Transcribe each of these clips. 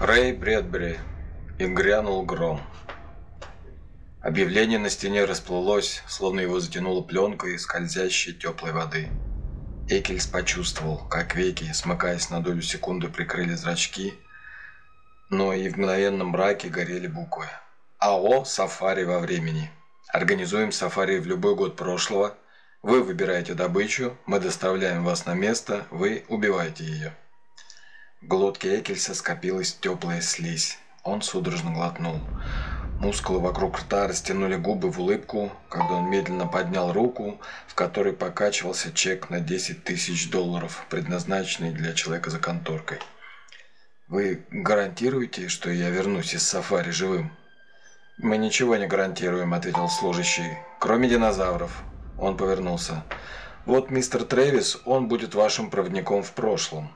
Рэй Бредбери. И грянул гром. Объявление на стене расплылось, словно его затянуло пленкой скользящей теплой воды. Экельс почувствовал, как веки, смыкаясь на долю секунды, прикрыли зрачки, но и в мгновенном мраке горели буквы. АО «Сафари во времени». Организуем сафари в любой год прошлого. Вы выбираете добычу, мы доставляем вас на место, вы убиваете ее. В глотке Экельса скопилась теплая слизь. Он судорожно глотнул. Мускулы вокруг рта растянули губы в улыбку, когда он медленно поднял руку, в которой покачивался чек на 10 тысяч долларов, предназначенный для человека за конторкой. «Вы гарантируете, что я вернусь из сафари живым?» «Мы ничего не гарантируем», — ответил служащий. «Кроме динозавров». Он повернулся. «Вот мистер Трэвис, он будет вашим проводником в прошлом.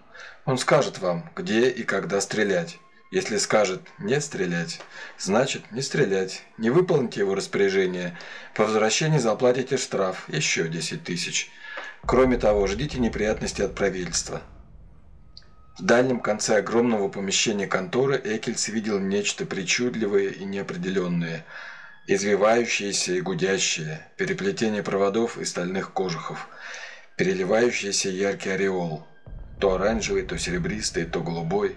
Он скажет вам, где и когда стрелять. Если скажет «не стрелять», значит «не стрелять». Не выполните его распоряжение. По возвращении заплатите штраф, еще 10 тысяч. Кроме того, ждите неприятности от правительства. В дальнем конце огромного помещения конторы Экельс видел нечто причудливое и неопределенное, извивающееся и гудящее, переплетение проводов и стальных кожухов, переливающийся яркий ореол, то оранжевый, то серебристый, то голубой.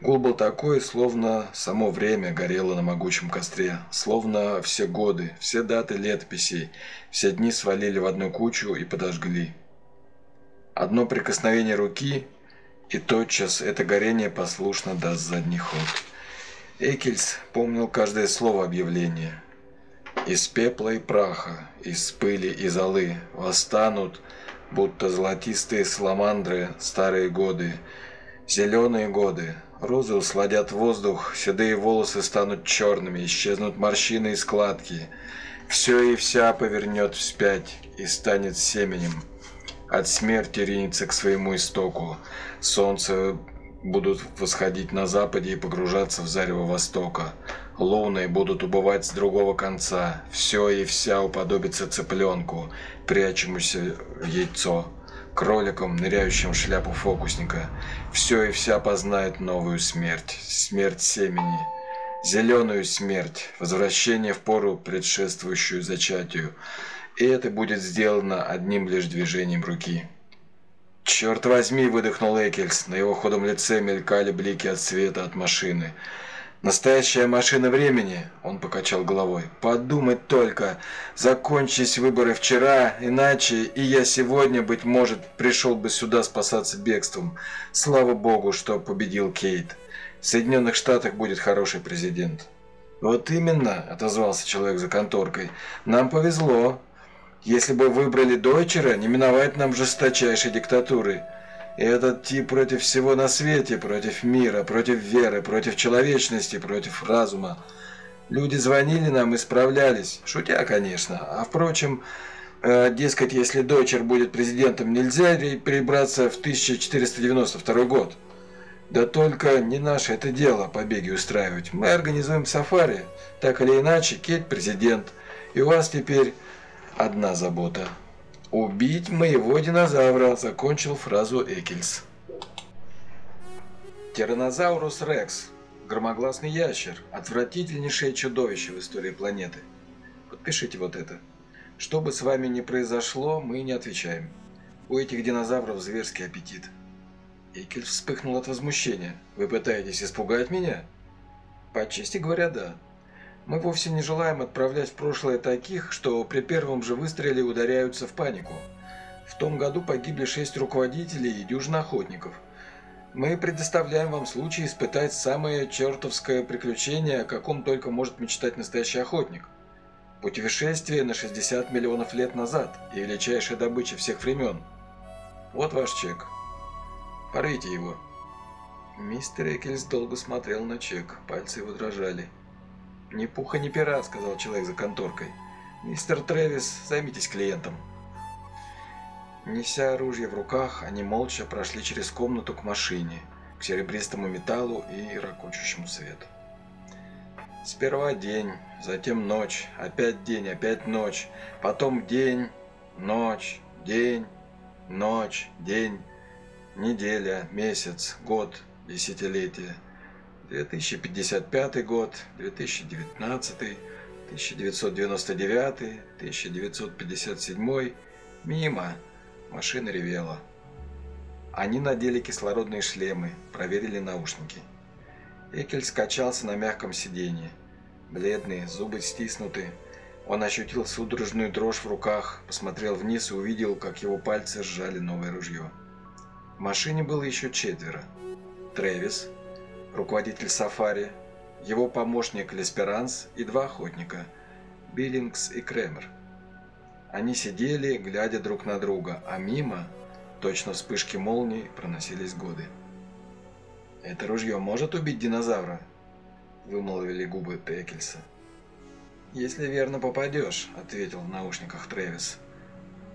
Гул был такой, словно само время горело на могучем костре, словно все годы, все даты летописей, все дни свалили в одну кучу и подожгли. Одно прикосновение руки – и тотчас это горение послушно даст задний ход. Экельс помнил каждое слово объявления. Из пепла и праха, из пыли и золы восстанут, будто золотистые саламандры, старые годы, зеленые годы. Розы усладят воздух, седые волосы станут черными, исчезнут морщины и складки. Все и вся повернет вспять и станет семенем. От смерти ринется к своему истоку. Солнце будут восходить на западе и погружаться в зарево востока. Луны будут убывать с другого конца. Все и вся уподобится цыпленку, прячемуся в яйцо. Кроликам, ныряющим в шляпу фокусника. Все и вся познает новую смерть. Смерть семени. Зеленую смерть. Возвращение в пору, предшествующую зачатию. И это будет сделано одним лишь движением руки. «Черт возьми!» – выдохнул Экельс. На его ходом лице мелькали блики от света от машины. «Настоящая машина времени!» – он покачал головой. «Подумать только! Закончись выборы вчера, иначе и я сегодня, быть может, пришел бы сюда спасаться бегством. Слава богу, что победил Кейт. В Соединенных Штатах будет хороший президент». «Вот именно!» – отозвался человек за конторкой. «Нам повезло. Если бы выбрали Дойчера, не миновать нам жесточайшей диктатуры. И этот тип против всего на свете, против мира, против веры, против человечности, против разума. Люди звонили нам и справлялись, шутя, конечно. А впрочем, э, дескать, если Дойчер будет президентом, нельзя перебраться в 1492 год? Да только не наше это дело побеги устраивать. Мы организуем сафари. Так или иначе, Кейт президент. И у вас теперь одна забота. «Убить моего динозавра», – закончил фразу Экельс. Тиранозаурус рекс – громогласный ящер, отвратительнейшее чудовище в истории планеты. Подпишите вот это. Что бы с вами ни произошло, мы не отвечаем. У этих динозавров зверский аппетит. Экельс вспыхнул от возмущения. «Вы пытаетесь испугать меня?» «По чести говоря, да. Мы вовсе не желаем отправлять в прошлое таких, что при первом же выстреле ударяются в панику. В том году погибли шесть руководителей и дюжина охотников. Мы предоставляем вам случай испытать самое чертовское приключение, о каком только может мечтать настоящий охотник. Путешествие на 60 миллионов лет назад и величайшая добыча всех времен. Вот ваш чек. Порвите его. Мистер Экельс долго смотрел на чек, пальцы его дрожали. «Ни пуха, ни пера», — сказал человек за конторкой. «Мистер Трэвис, займитесь клиентом». Неся оружие в руках, они молча прошли через комнату к машине, к серебристому металлу и ракочущему свету. Сперва день, затем ночь, опять день, опять ночь, потом день, ночь, день, ночь, день, неделя, месяц, год, десятилетие — 2055 год, 2019, 1999, 1957. Мимо. Машина ревела. Они надели кислородные шлемы, проверили наушники. Экель скачался на мягком сиденье. Бледный, зубы стиснуты. Он ощутил судорожную дрожь в руках, посмотрел вниз и увидел, как его пальцы сжали новое ружье. В машине было еще четверо. Трэвис, руководитель сафари, его помощник Лесперанс и два охотника – Биллингс и Кремер. Они сидели, глядя друг на друга, а мимо Точно вспышки молний проносились годы. «Это ружье может убить динозавра?» – вымолвили губы Текельса. «Если верно попадешь», – ответил в наушниках Трэвис.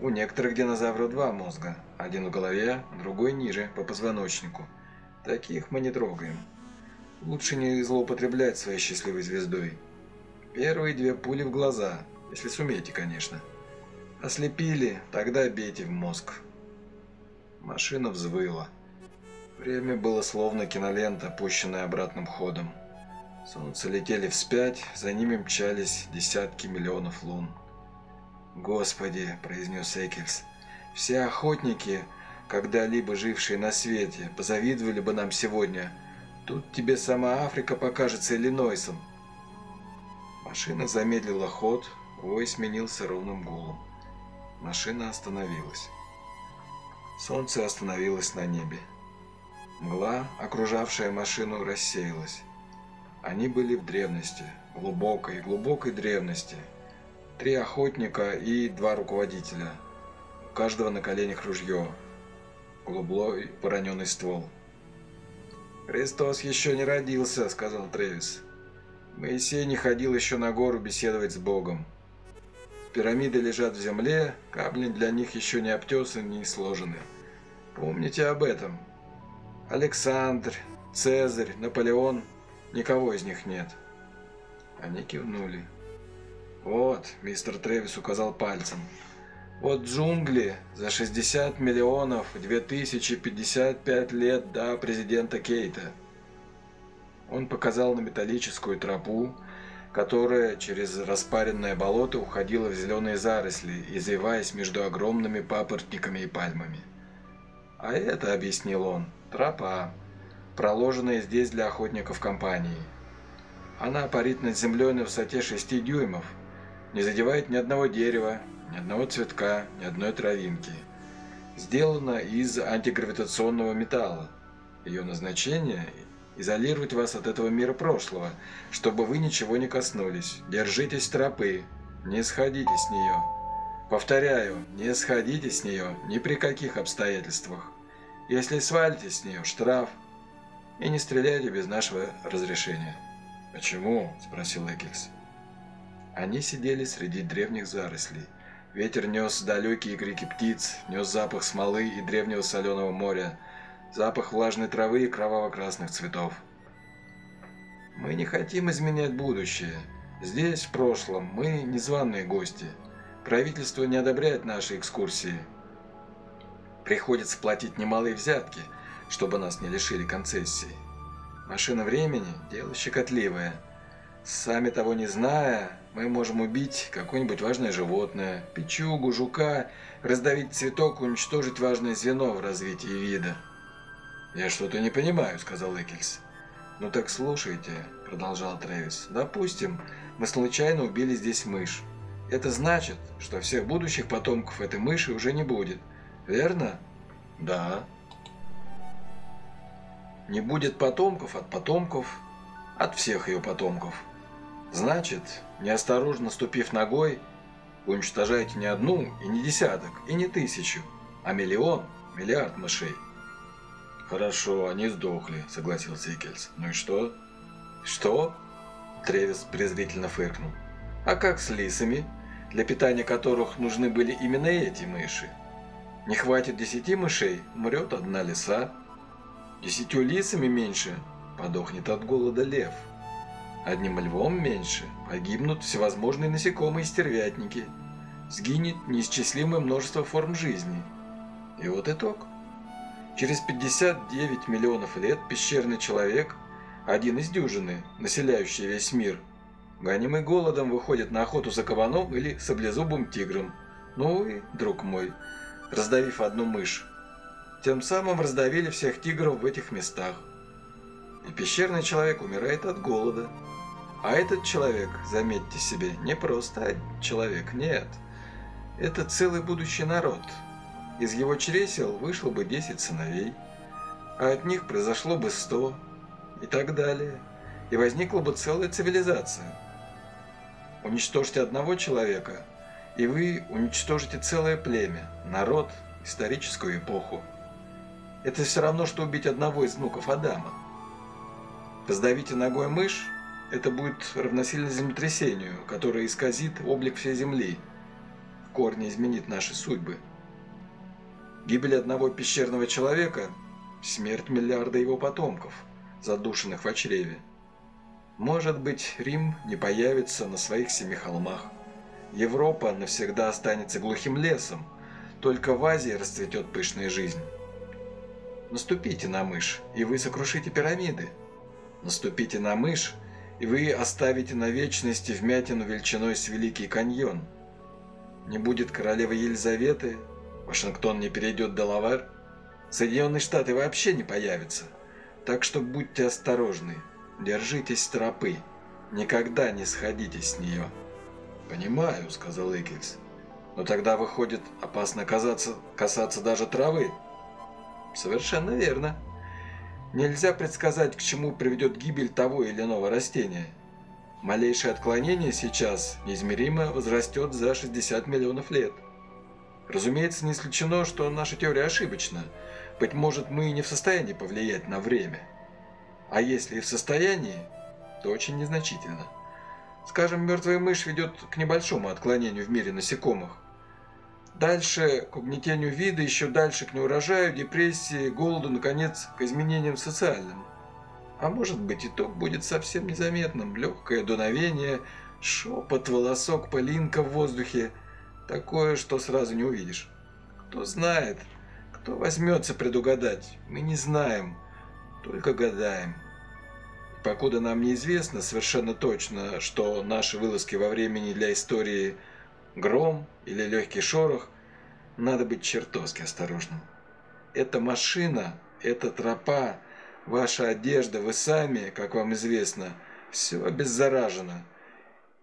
«У некоторых динозавров два мозга. Один в голове, другой ниже, по позвоночнику. Таких мы не трогаем. Лучше не злоупотреблять своей счастливой звездой. Первые две пули в глаза, если сумеете, конечно. Ослепили, тогда бейте в мозг». Машина взвыла. Время было словно кинолента, пущенная обратным ходом. Солнце летели вспять, за ними мчались десятки миллионов лун. «Господи!» – произнес Экельс. «Все охотники, когда-либо жившие на свете, позавидовали бы нам сегодня. Тут тебе сама Африка покажется Иллинойсом». Машина замедлила ход, вой сменился ровным гулом. Машина остановилась. Солнце остановилось на небе. Мгла, окружавшая машину, рассеялась. Они были в древности, глубокой, глубокой древности. Три охотника и два руководителя. У каждого на коленях ружье. Голублой вороненый ствол. «Христос еще не родился», — сказал Тревис. Моисей не ходил еще на гору беседовать с Богом. Пирамиды лежат в земле, камни для них еще не обтесаны, не сложены. Помните об этом. Александр, Цезарь, Наполеон, никого из них нет. Они кивнули. Вот, мистер Тревис указал пальцем. Вот джунгли за 60 миллионов 2055 лет до президента Кейта. Он показал на металлическую тропу, которая через распаренное болото уходила в зеленые заросли, извиваясь между огромными папоротниками и пальмами. А это, объяснил он, тропа, проложенная здесь для охотников компании. Она парит над землей на высоте 6 дюймов, не задевает ни одного дерева, ни одного цветка, ни одной травинки. Сделана из антигравитационного металла. Ее назначение изолировать вас от этого мира прошлого, чтобы вы ничего не коснулись. Держитесь тропы, не сходите с нее. Повторяю, не сходите с нее ни при каких обстоятельствах. Если свалите с нее, штраф. И не стреляйте без нашего разрешения. «Почему?» – спросил Экельс. Они сидели среди древних зарослей. Ветер нес далекие крики птиц, нес запах смолы и древнего соленого моря – запах влажной травы и кроваво-красных цветов. Мы не хотим изменять будущее. Здесь, в прошлом, мы незваные гости. Правительство не одобряет наши экскурсии. Приходится платить немалые взятки, чтобы нас не лишили концессии. Машина времени – дело щекотливое. Сами того не зная, мы можем убить какое-нибудь важное животное, печугу, жука, раздавить цветок, уничтожить важное звено в развитии вида. «Я что-то не понимаю», — сказал Экельс. «Ну так слушайте», — продолжал Трэвис. «Допустим, мы случайно убили здесь мышь. Это значит, что всех будущих потомков этой мыши уже не будет. Верно?» «Да». «Не будет потомков от потомков, от всех ее потомков. Значит, неосторожно ступив ногой, вы уничтожаете не одну и не десяток, и не тысячу, а миллион, миллиард мышей. «Хорошо, они сдохли», — согласился Икельс. «Ну и что?» «Что?» — Тревис презрительно фыркнул. «А как с лисами, для питания которых нужны были именно эти мыши? Не хватит десяти мышей, умрет одна лиса. Десятью лисами меньше, подохнет от голода лев. Одним львом меньше, погибнут всевозможные насекомые и стервятники. Сгинет неисчислимое множество форм жизни. И вот итог». Через 59 миллионов лет пещерный человек один из дюжины, населяющий весь мир. Гонимый голодом выходит на охоту за кабаном или саблезубым тигром. Ну и, друг мой, раздавив одну мышь, тем самым раздавили всех тигров в этих местах. И пещерный человек умирает от голода. А этот человек, заметьте себе, не просто человек, нет. Это целый будущий народ. Из его чресел вышло бы 10 сыновей, а от них произошло бы 100 и так далее. И возникла бы целая цивилизация. Уничтожьте одного человека, и вы уничтожите целое племя, народ, историческую эпоху. Это все равно, что убить одного из внуков Адама. Раздавите ногой мышь, это будет равносильно землетрясению, которое исказит облик всей Земли, в корне изменит наши судьбы. Гибель одного пещерного человека – смерть миллиарда его потомков, задушенных в чреве. Может быть, Рим не появится на своих семи холмах. Европа навсегда останется глухим лесом, только в Азии расцветет пышная жизнь. Наступите на мышь, и вы сокрушите пирамиды. Наступите на мышь, и вы оставите на вечности вмятину величиной с Великий каньон. Не будет королевы Елизаветы, Вашингтон не перейдет Делавер, Соединенные Штаты вообще не появятся. Так что будьте осторожны, держитесь тропы, никогда не сходите с нее. «Понимаю», — сказал Экельс. «Но тогда, выходит, опасно касаться, касаться даже травы». «Совершенно верно», Нельзя предсказать, к чему приведет гибель того или иного растения. Малейшее отклонение сейчас неизмеримо возрастет за 60 миллионов лет. Разумеется, не исключено, что наша теория ошибочна. Быть может, мы не в состоянии повлиять на время. А если и в состоянии, то очень незначительно. Скажем, мертвая мышь ведет к небольшому отклонению в мире насекомых. Дальше к угнетению вида, еще дальше к неурожаю, депрессии, голоду, наконец, к изменениям социальным. А может быть, итог будет совсем незаметным. Легкое дуновение, шепот, волосок, пылинка в воздухе. Такое, что сразу не увидишь. Кто знает, кто возьмется предугадать, мы не знаем, только гадаем. покуда нам неизвестно совершенно точно, что наши вылазки во времени для истории – гром или легкий шорох, надо быть чертовски осторожным. Эта машина, эта тропа, ваша одежда, вы сами, как вам известно, все обеззаражено.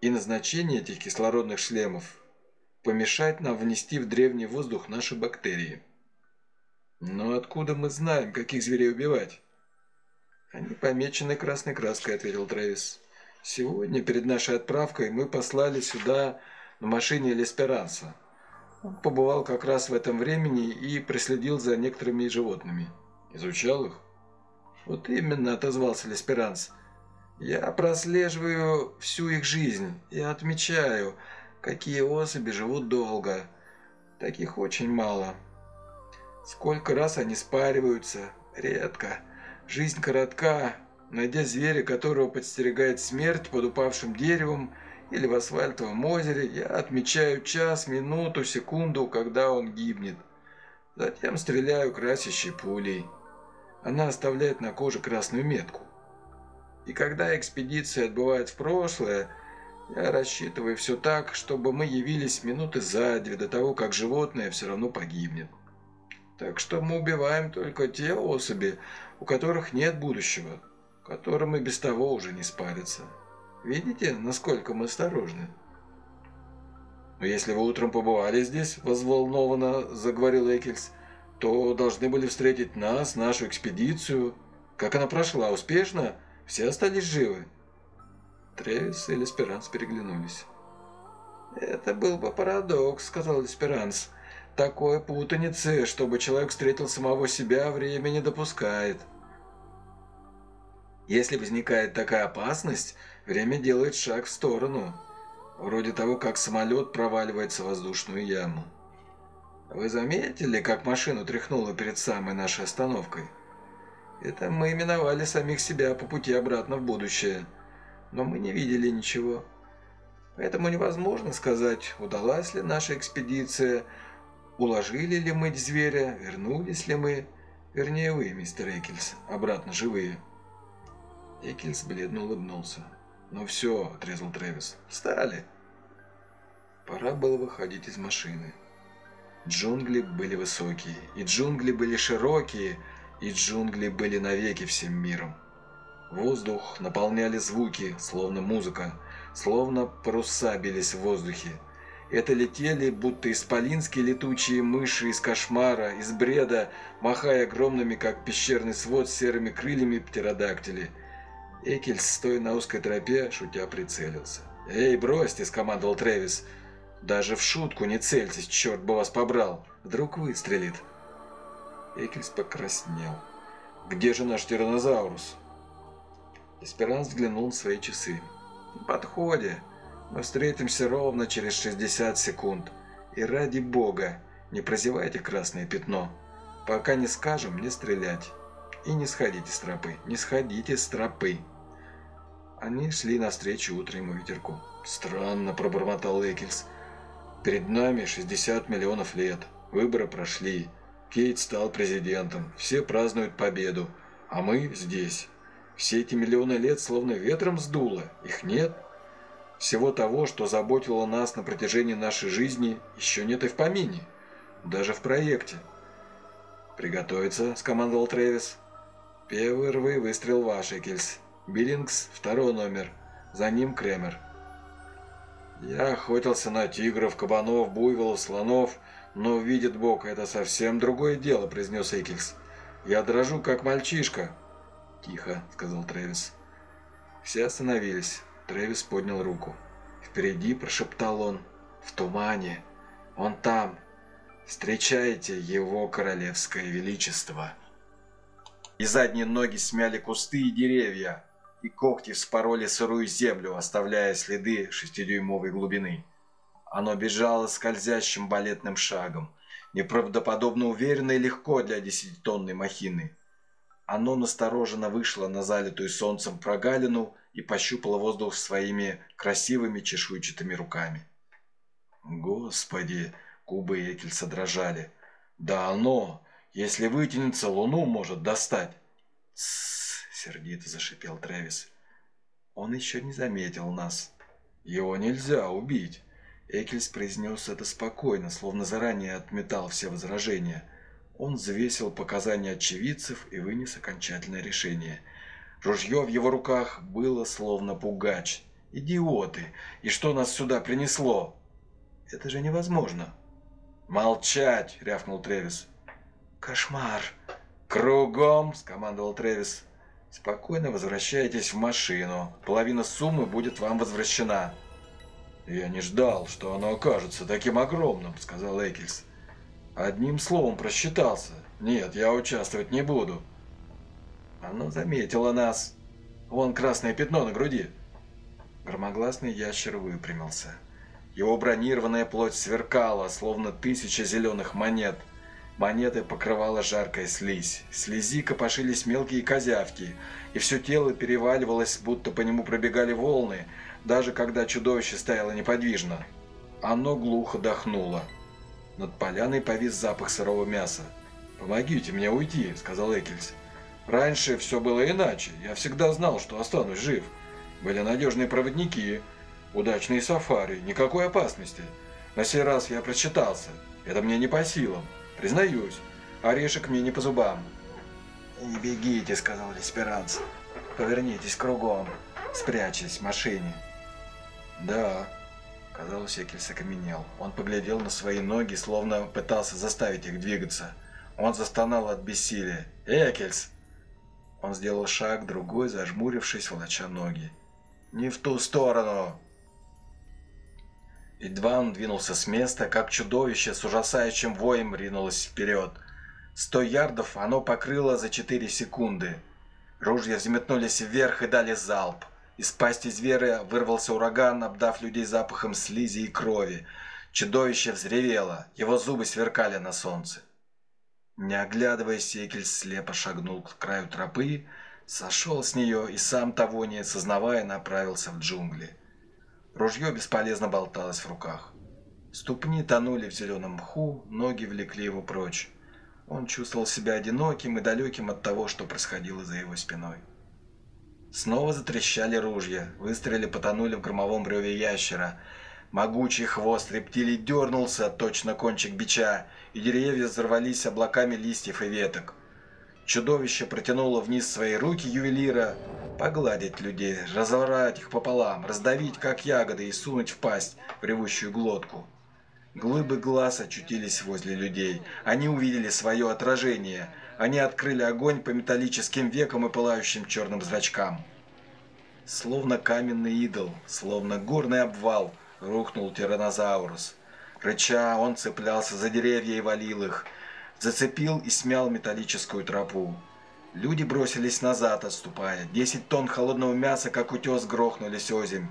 И назначение этих кислородных шлемов – помешать нам внести в древний воздух наши бактерии. Но откуда мы знаем, каких зверей убивать? Они помечены красной краской, ответил Трэвис. Сегодня перед нашей отправкой мы послали сюда на машине Лесперанса. Он побывал как раз в этом времени и преследил за некоторыми животными. Изучал их? Вот именно, отозвался Лесперанс. Я прослеживаю всю их жизнь и отмечаю, какие особи живут долго. Таких очень мало. Сколько раз они спариваются? Редко. Жизнь коротка. Найдя зверя, которого подстерегает смерть под упавшим деревом, или в асфальтовом озере, я отмечаю час, минуту, секунду, когда он гибнет. Затем стреляю красящей пулей. Она оставляет на коже красную метку. И когда экспедиция отбывает в прошлое, я рассчитываю все так, чтобы мы явились минуты за две до того, как животное все равно погибнет. Так что мы убиваем только те особи, у которых нет будущего, которым и без того уже не спарится. Видите, насколько мы осторожны? Но если вы утром побывали здесь, взволнованно заговорил Экельс, то должны были встретить нас, нашу экспедицию. Как она прошла? Успешно? Все остались живы? Тревис и Лесперанс переглянулись. «Это был бы парадокс», — сказал Лесперанс. «Такой путаницы, чтобы человек встретил самого себя, время не допускает». Если возникает такая опасность, время делает шаг в сторону, вроде того, как самолет проваливается в воздушную яму. Вы заметили, как машину тряхнуло перед самой нашей остановкой? Это мы именовали самих себя по пути обратно в будущее, но мы не видели ничего. Поэтому невозможно сказать, удалась ли наша экспедиция, уложили ли мы зверя, вернулись ли мы, вернее вы, мистер Экельс, обратно живые. Экельс бледно улыбнулся. «Ну все», — отрезал Трэвис. «Встали». Пора было выходить из машины. Джунгли были высокие, и джунгли были широкие, и джунгли были навеки всем миром. Воздух наполняли звуки, словно музыка, словно паруса бились в воздухе. Это летели, будто исполинские летучие мыши из кошмара, из бреда, махая огромными, как пещерный свод, серыми крыльями птеродактили. Экельс, стоя на узкой тропе, шутя прицелился. «Эй, бросьте!» – скомандовал Трэвис. «Даже в шутку не цельтесь, черт бы вас побрал! Вдруг выстрелит!» Экельс покраснел. «Где же наш тиранозаврус?» Эсперанс взглянул на свои часы. «В подходе. Мы встретимся ровно через 60 секунд. И ради бога, не прозевайте красное пятно. Пока не скажем, не стрелять. И не сходите с тропы, не сходите с тропы». Они шли навстречу утреннему ветерку. «Странно», – пробормотал Экельс. «Перед нами 60 миллионов лет. Выборы прошли. Кейт стал президентом. Все празднуют победу. А мы здесь. Все эти миллионы лет словно ветром сдуло. Их нет. Всего того, что заботило нас на протяжении нашей жизни, еще нет и в помине. Даже в проекте. «Приготовиться», – скомандовал Трэвис. «Первый выстрел ваш, Экельс. Биллингс – второй номер. За ним Кремер». Я охотился на тигров, кабанов, буйволов, слонов, но, видит Бог, это совсем другое дело, произнес Экельс. Я дрожу, как мальчишка. «Тихо», — сказал Трэвис. Все остановились. Трэвис поднял руку. Впереди прошептал он. «В тумане. Он там. Встречайте его королевское величество». И задние ноги смяли кусты и деревья, и когти вспороли сырую землю, оставляя следы шестидюймовой глубины. Оно бежало скользящим балетным шагом, неправдоподобно уверенно и легко для десятитонной махины. Оно настороженно вышло на залитую солнцем прогалину и пощупало воздух своими красивыми чешуйчатыми руками. Господи, губы Экельса дрожали. Да оно, если вытянется, луну может достать. Сердито зашипел Трэвис. Он еще не заметил нас. Его нельзя убить. Экельс произнес это спокойно, словно заранее отметал все возражения. Он взвесил показания очевидцев и вынес окончательное решение. Ружье в его руках было словно пугач. «Идиоты! И что нас сюда принесло?» «Это же невозможно!» «Молчать!» — рявкнул Тревис. «Кошмар!» «Кругом!» — скомандовал Тревис. «Спокойно возвращайтесь в машину. Половина суммы будет вам возвращена». «Я не ждал, что оно окажется таким огромным», — сказал Экельс. Одним словом просчитался. Нет, я участвовать не буду. Оно заметило нас. Вон красное пятно на груди. Громогласный ящер выпрямился. Его бронированная плоть сверкала, словно тысяча зеленых монет. Монеты покрывала жаркая слизь. слези копошились мелкие козявки, и все тело переваливалось, будто по нему пробегали волны, даже когда чудовище стояло неподвижно. Оно глухо дохнуло. Над поляной повис запах сырого мяса. «Помогите мне уйти», — сказал Экельс. «Раньше все было иначе. Я всегда знал, что останусь жив. Были надежные проводники, удачные сафари, никакой опасности. На сей раз я прочитался. Это мне не по силам. Признаюсь, орешек мне не по зубам». «Не бегите», — сказал Лесперанц. «Повернитесь кругом. Спрячьтесь в машине». «Да», Казалось, Экельс окаменел. Он поглядел на свои ноги, словно пытался заставить их двигаться. Он застонал от бессилия. «Экельс!» Он сделал шаг, другой, зажмурившись, волоча ноги. «Не в ту сторону!» Едва он двинулся с места, как чудовище с ужасающим воем ринулось вперед. Сто ярдов оно покрыло за четыре секунды. Ружья взметнулись вверх и дали залп. Из пасти зверя вырвался ураган, обдав людей запахом слизи и крови. Чудовище взревело, его зубы сверкали на солнце. Не оглядываясь, Секель слепо шагнул к краю тропы, сошел с нее и сам того не сознавая направился в джунгли. Ружье бесполезно болталось в руках. Ступни тонули в зеленом мху, ноги влекли его прочь. Он чувствовал себя одиноким и далеким от того, что происходило за его спиной. Снова затрещали ружья, выстрелы потонули в громовом бреве ящера. Могучий хвост рептилий дернулся, точно кончик бича, и деревья взорвались облаками листьев и веток. Чудовище протянуло вниз свои руки ювелира, погладить людей, разорвать их пополам, раздавить как ягоды и сунуть в пасть в ревущую глотку. Глыбы глаз очутились возле людей. Они увидели свое отражение. Они открыли огонь по металлическим векам и пылающим черным зрачкам. Словно каменный идол, словно горный обвал, рухнул тиранозаурус. Рыча, он цеплялся за деревья и валил их – зацепил и смял металлическую тропу. Люди бросились назад, отступая. Десять тонн холодного мяса, как утес, грохнулись озимь.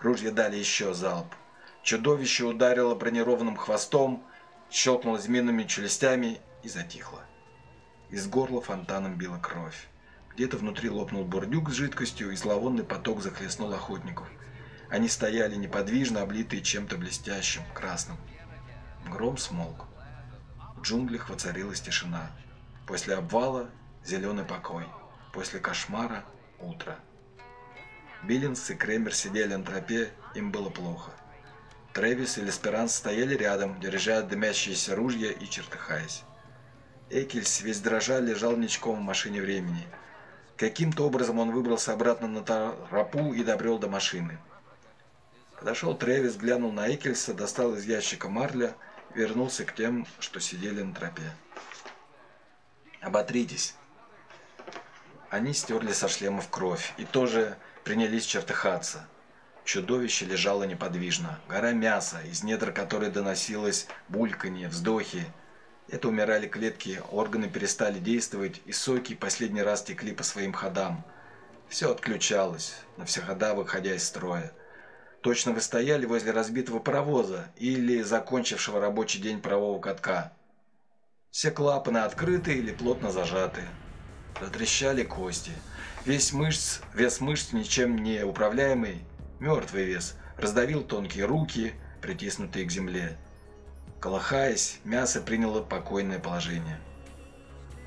Ружья дали еще залп. Чудовище ударило бронированным хвостом, щелкнуло змеиными челюстями и затихло. Из горла фонтаном била кровь. Где-то внутри лопнул бурдюк с жидкостью, и зловонный поток захлестнул охотников. Они стояли неподвижно, облитые чем-то блестящим, красным. Гром смолк. В джунглях воцарилась тишина. После обвала – зеленый покой. После кошмара – утро. Биллинс и Кремер сидели на тропе, им было плохо. Трэвис и Лесперанс стояли рядом, держа дымящиеся ружья и чертыхаясь. Экельс весь дрожа лежал ничком в машине времени. Каким-то образом он выбрался обратно на тропу и добрел до машины. Подошел Трэвис, глянул на Экельса, достал из ящика марля – вернулся к тем, что сидели на тропе. «Оботритесь!» Они стерли со шлемов кровь и тоже принялись чертыхаться. Чудовище лежало неподвижно. Гора мяса, из недр которой доносилось бульканье, вздохи. Это умирали клетки, органы перестали действовать, и соки последний раз текли по своим ходам. Все отключалось, на все хода выходя из строя. Точно вы стояли возле разбитого паровоза или закончившего рабочий день парового катка. Все клапаны открыты или плотно зажаты. Затрещали кости. Весь мышц, вес мышц ничем не управляемый, мертвый вес, раздавил тонкие руки, притиснутые к земле. Колыхаясь, мясо приняло покойное положение.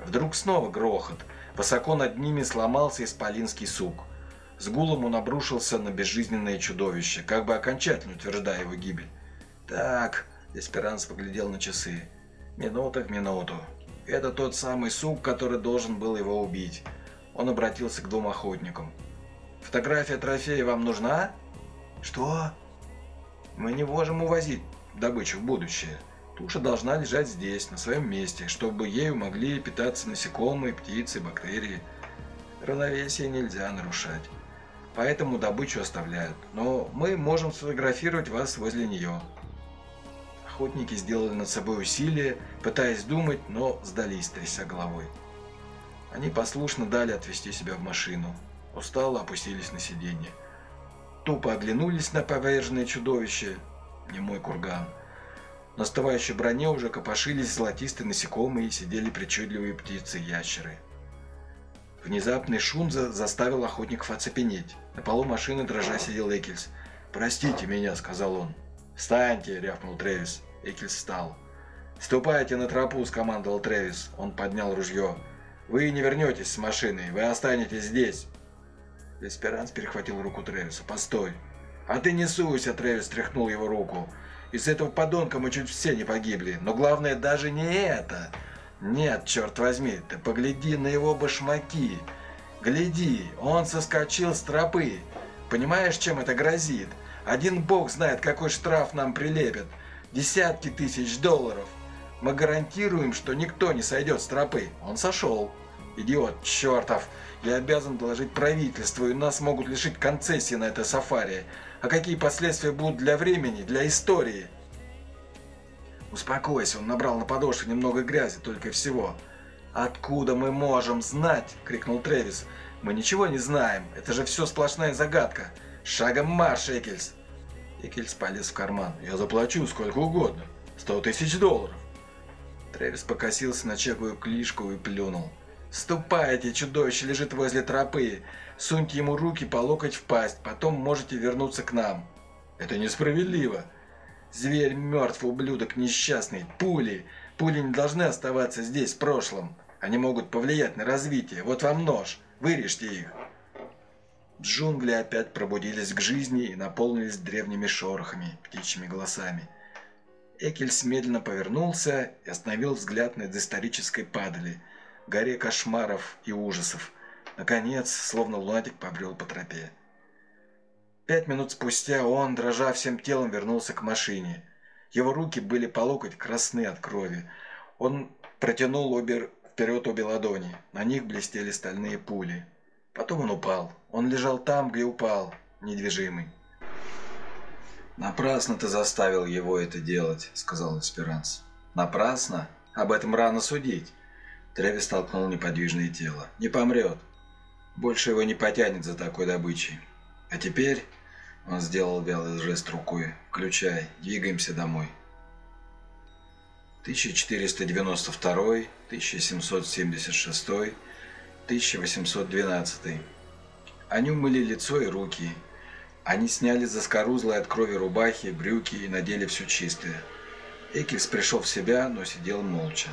Вдруг снова грохот. Высоко над ними сломался исполинский сук – с гулом он обрушился на безжизненное чудовище, как бы окончательно утверждая его гибель. «Так», — Эсперанс поглядел на часы, — «минута в минуту. Это тот самый сук, который должен был его убить». Он обратился к двум охотникам. «Фотография трофея вам нужна?» «Что?» «Мы не можем увозить добычу в будущее. Туша должна лежать здесь, на своем месте, чтобы ею могли питаться насекомые, птицы, бактерии. Равновесие нельзя нарушать поэтому добычу оставляют. Но мы можем сфотографировать вас возле нее. Охотники сделали над собой усилие, пытаясь думать, но сдались, тряся головой. Они послушно дали отвезти себя в машину. Устало опустились на сиденье. Тупо оглянулись на поверженное чудовище. Не мой курган. На остывающей броне уже копошились золотистые насекомые и сидели причудливые птицы-ящеры. Внезапный шум заставил охотников оцепенеть. На полу машины дрожа сидел Экельс. «Простите меня», — сказал он. «Встаньте», — рявкнул Трэвис. Экельс встал. «Ступайте на тропу», — скомандовал Трэвис. Он поднял ружье. «Вы не вернетесь с машиной, вы останетесь здесь». Эсперанс перехватил руку Трэвиса. «Постой!» «А ты не суйся!» — Трэвис тряхнул его руку. «Из этого подонка мы чуть все не погибли. Но главное даже не это!» Нет, черт возьми, ты погляди на его башмаки. Гляди, он соскочил с тропы. Понимаешь, чем это грозит? Один бог знает, какой штраф нам прилепят. Десятки тысяч долларов. Мы гарантируем, что никто не сойдет с тропы. Он сошел. Идиот, чертов. Я обязан доложить правительству, и нас могут лишить концессии на это сафари. А какие последствия будут для времени, для истории? «Успокойся, он набрал на подошве немного грязи, только и всего». «Откуда мы можем знать?» – крикнул Трэвис. «Мы ничего не знаем, это же все сплошная загадка. Шагом марш, Экельс!» Экельс полез в карман. «Я заплачу сколько угодно. Сто тысяч долларов!» Трэвис покосился на чековую клишку и плюнул. «Ступайте, чудовище лежит возле тропы. Суньте ему руки по локоть в пасть, потом можете вернуться к нам». «Это несправедливо!» Зверь мертв, ублюдок несчастный. Пули. Пули не должны оставаться здесь, в прошлом. Они могут повлиять на развитие. Вот вам нож. Вырежьте их. Джунгли опять пробудились к жизни и наполнились древними шорохами, птичьими голосами. Экельс медленно повернулся и остановил взгляд на доисторической падали, горе кошмаров и ужасов. Наконец, словно лунатик побрел по тропе. Пять минут спустя он, дрожа всем телом, вернулся к машине. Его руки были по локоть красны от крови. Он протянул обе, вперед обе ладони. На них блестели стальные пули. Потом он упал. Он лежал там, где упал, недвижимый. «Напрасно ты заставил его это делать», — сказал Эсперанс. «Напрасно? Об этом рано судить». Тревис толкнул неподвижное тело. «Не помрет. Больше его не потянет за такой добычей. А теперь...» Он сделал вялый жест рукой. «Включай. Двигаемся домой». 1492, 1776, 1812. Они умыли лицо и руки. Они сняли заскорузлые от крови рубахи, брюки и надели все чистое. Экельс пришел в себя, но сидел молча.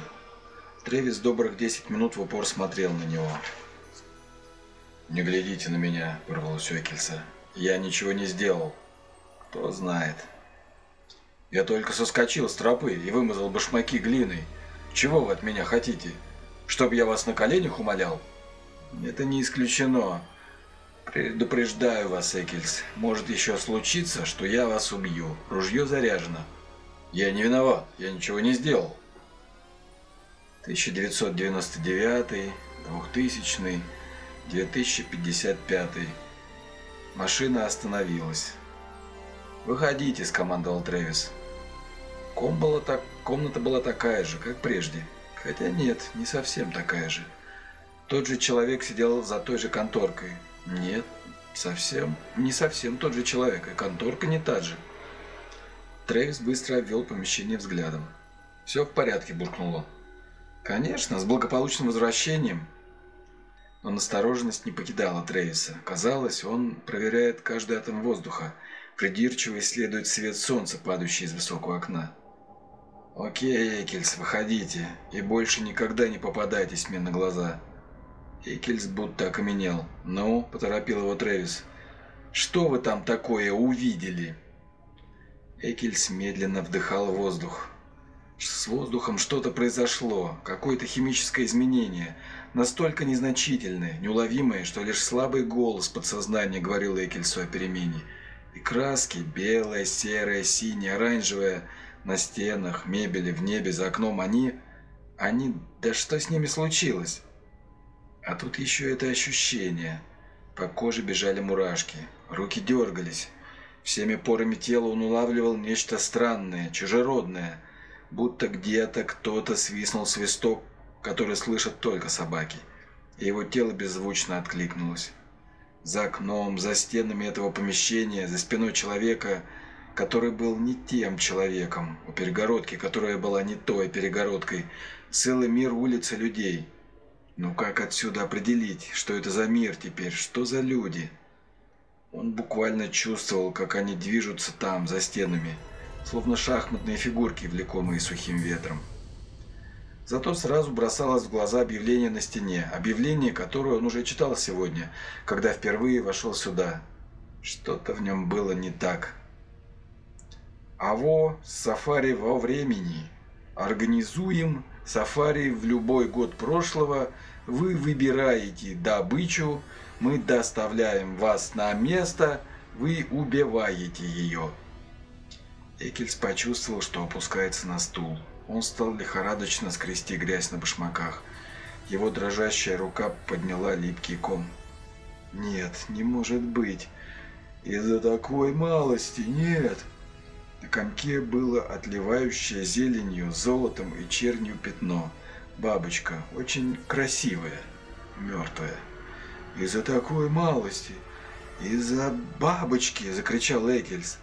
Тревис добрых 10 минут в упор смотрел на него. «Не глядите на меня», – вырвалось у Экельса. «Я ничего не сделал. Кто знает». «Я только соскочил с тропы и вымазал башмаки глиной. Чего вы от меня хотите? Чтоб я вас на коленях умолял?» Это не исключено. Предупреждаю вас, Экельс. Может еще случиться, что я вас убью. Ружье заряжено. Я не виноват. Я ничего не сделал. 1999, 2000, 2055. Машина остановилась. «Выходите», — скомандовал Трэвис. Ком была так... Комната была такая же, как прежде. Хотя нет, не совсем такая же. Тот же человек сидел за той же конторкой. Нет, совсем, не совсем тот же человек, и конторка не та же. Трэвис быстро обвел помещение взглядом. «Все в порядке», – буркнул он. «Конечно, с благополучным возвращением». Но настороженность не покидала Трэвиса. Казалось, он проверяет каждый атом воздуха, придирчиво исследует свет солнца, падающий из высокого окна. «Окей, Экельс, выходите, и больше никогда не попадайтесь мне на глаза». Экельс будто окаменел. «Ну?» – поторопил его Трэвис. «Что вы там такое увидели?» Экельс медленно вдыхал воздух. С воздухом что-то произошло, какое-то химическое изменение, настолько незначительное, неуловимое, что лишь слабый голос подсознания говорил Экельсу о перемене. И краски – белая, серая, синяя, оранжевая – на стенах, мебели, в небе, за окном – они… Они… Да что с ними случилось? А тут еще это ощущение. По коже бежали мурашки, руки дергались. Всеми порами тела он улавливал нечто странное, чужеродное, будто где-то кто-то свистнул свисток, который слышат только собаки. И его тело беззвучно откликнулось. За окном, за стенами этого помещения, за спиной человека, который был не тем человеком, у перегородки, которая была не той перегородкой, целый мир улиц и людей – но как отсюда определить, что это за мир теперь, что за люди? Он буквально чувствовал, как они движутся там, за стенами, словно шахматные фигурки, влекомые сухим ветром. Зато сразу бросалось в глаза объявление на стене, объявление, которое он уже читал сегодня, когда впервые вошел сюда. Что-то в нем было не так. «Аво, сафари во времени. Организуем сафари в любой год прошлого, вы выбираете добычу, мы доставляем вас на место, вы убиваете ее. Экельс почувствовал, что опускается на стул. Он стал лихорадочно скрести грязь на башмаках. Его дрожащая рука подняла липкий ком. «Нет, не может быть. Из-за такой малости нет!» На комке было отливающее зеленью, золотом и чернью пятно. Бабочка, очень красивая, мертвая. «Из-за такой малости! Из-за бабочки!» – закричал Экельс.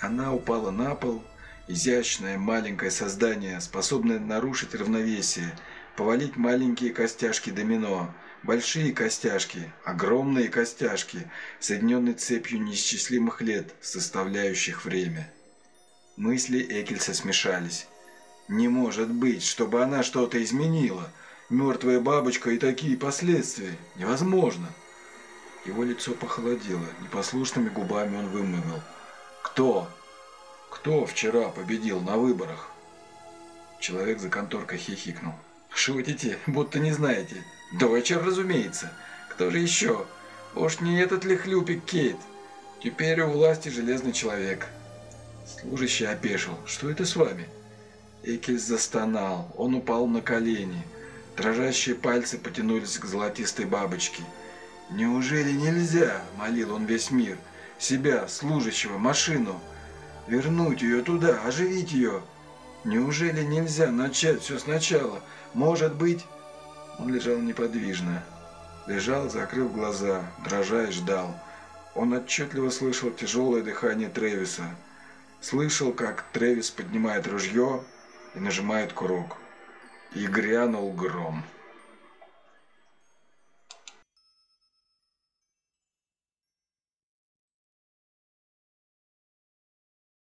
Она упала на пол, изящное маленькое создание, способное нарушить равновесие, повалить маленькие костяшки домино, большие костяшки, огромные костяшки, соединенные цепью неисчислимых лет, составляющих время. Мысли Экельса смешались. Не может быть, чтобы она что-то изменила. Мертвая бабочка и такие последствия. Невозможно. Его лицо похолодело. Непослушными губами он вымывал. «Кто? Кто вчера победил на выборах?» Человек за конторкой хихикнул. «Шутите, будто не знаете. Дойчер, разумеется. Кто же еще? Уж не этот ли хлюпик Кейт? Теперь у власти железный человек». Служащий опешил. «Что это с вами?» Экельс застонал. Он упал на колени. Дрожащие пальцы потянулись к золотистой бабочке. «Неужели нельзя?» – молил он весь мир. «Себя, служащего, машину. Вернуть ее туда, оживить ее. Неужели нельзя начать все сначала? Может быть...» Он лежал неподвижно. Лежал, закрыв глаза, дрожа и ждал. Он отчетливо слышал тяжелое дыхание Тревиса. Слышал, как Тревис поднимает ружье и нажимает курок. И грянул гром.